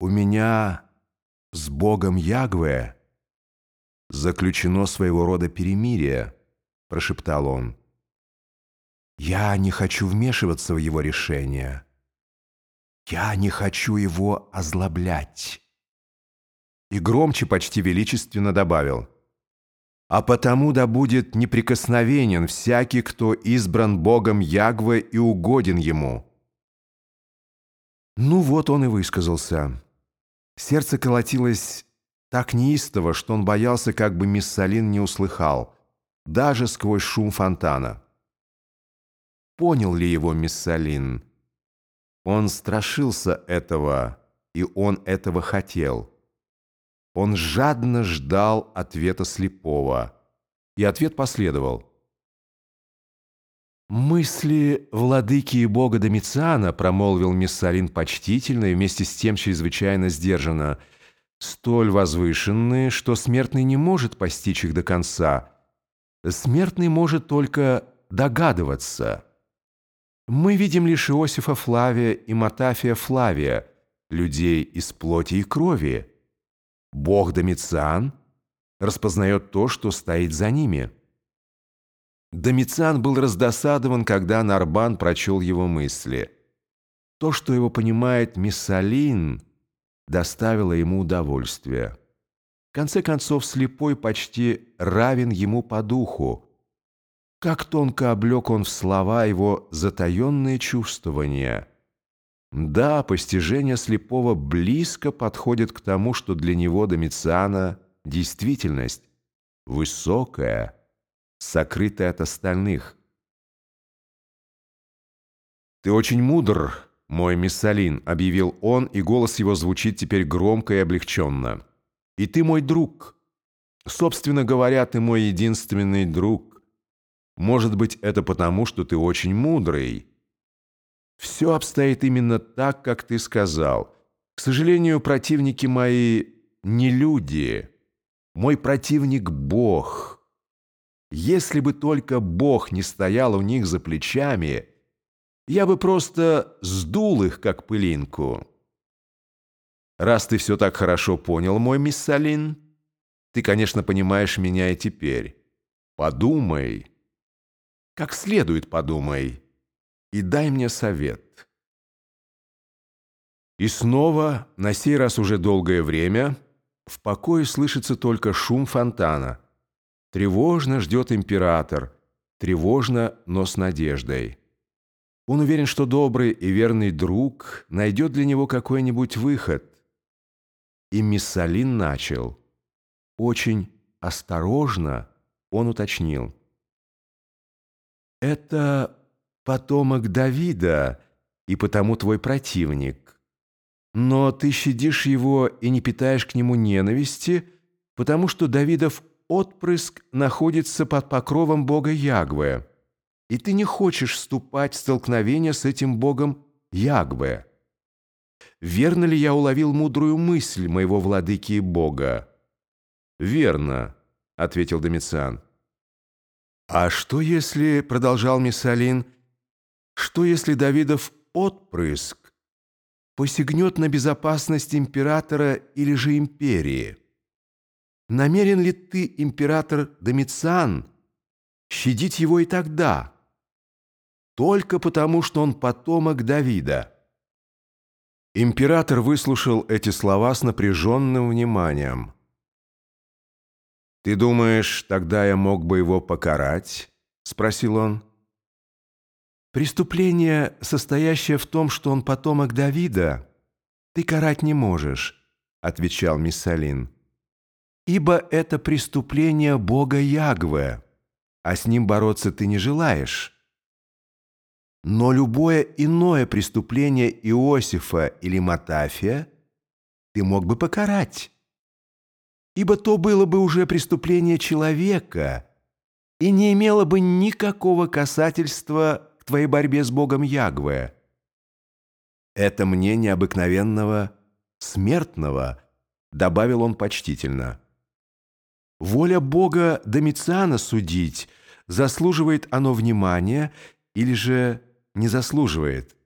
«У меня с Богом Ягве заключено своего рода перемирие», — прошептал он. «Я не хочу вмешиваться в его решение. Я не хочу его озлоблять». И громче, почти величественно добавил. «А потому да будет неприкосновенен всякий, кто избран Богом Ягве и угоден ему». Ну вот он и высказался. Сердце колотилось так неистово, что он боялся, как бы мисс Салин не услыхал, даже сквозь шум фонтана. Понял ли его мисс Салин? Он страшился этого, и он этого хотел. Он жадно ждал ответа слепого, и ответ последовал. «Мысли владыки и бога Домициана», — промолвил Миссалин почтительно и вместе с тем чрезвычайно сдержанно, «столь возвышенные, что смертный не может постичь их до конца. Смертный может только догадываться. Мы видим лишь Иосифа Флавия и Матафия Флавия, людей из плоти и крови. Бог Домициан распознает то, что стоит за ними». Домициан был раздосадован, когда Нарбан прочел его мысли. То, что его понимает Миссалин, доставило ему удовольствие. В конце концов, слепой почти равен ему по духу. Как тонко облег он в слова его затаенные чувствования. Да, постижение слепого близко подходит к тому, что для него Домициана действительность высокая – сокрытый от остальных. «Ты очень мудр, мой Миссалин», — объявил он, и голос его звучит теперь громко и облегченно. «И ты мой друг. Собственно говоря, ты мой единственный друг. Может быть, это потому, что ты очень мудрый. Все обстоит именно так, как ты сказал. К сожалению, противники мои не люди. Мой противник — Бог». Если бы только Бог не стоял у них за плечами, я бы просто сдул их, как пылинку. Раз ты все так хорошо понял, мой мисс Салин, ты, конечно, понимаешь меня и теперь. Подумай, как следует подумай, и дай мне совет. И снова, на сей раз уже долгое время, в покое слышится только шум фонтана — Тревожно ждет император, тревожно, но с надеждой. Он уверен, что добрый и верный друг найдет для него какой-нибудь выход. И Миссалин начал. Очень осторожно он уточнил. «Это потомок Давида, и потому твой противник. Но ты щадишь его и не питаешь к нему ненависти, потому что Давидов отпрыск находится под покровом бога Ягве, и ты не хочешь вступать в столкновение с этим богом Ягве. Верно ли я уловил мудрую мысль моего владыки и бога? Верно, ответил Домициан. А что если, продолжал Миссалин, что если Давидов отпрыск посягнет на безопасность императора или же империи? Намерен ли ты, император Домициан, щадить его и тогда, только потому, что он потомок Давида?» Император выслушал эти слова с напряженным вниманием. «Ты думаешь, тогда я мог бы его покарать?» — спросил он. «Преступление, состоящее в том, что он потомок Давида, ты карать не можешь», — отвечал Миссалин ибо это преступление Бога Ягве, а с ним бороться ты не желаешь. Но любое иное преступление Иосифа или Матафия ты мог бы покарать, ибо то было бы уже преступление человека и не имело бы никакого касательства к твоей борьбе с Богом Ягве. Это мне необыкновенного смертного, добавил он почтительно. Воля Бога Домициана судить, заслуживает оно внимания или же не заслуживает.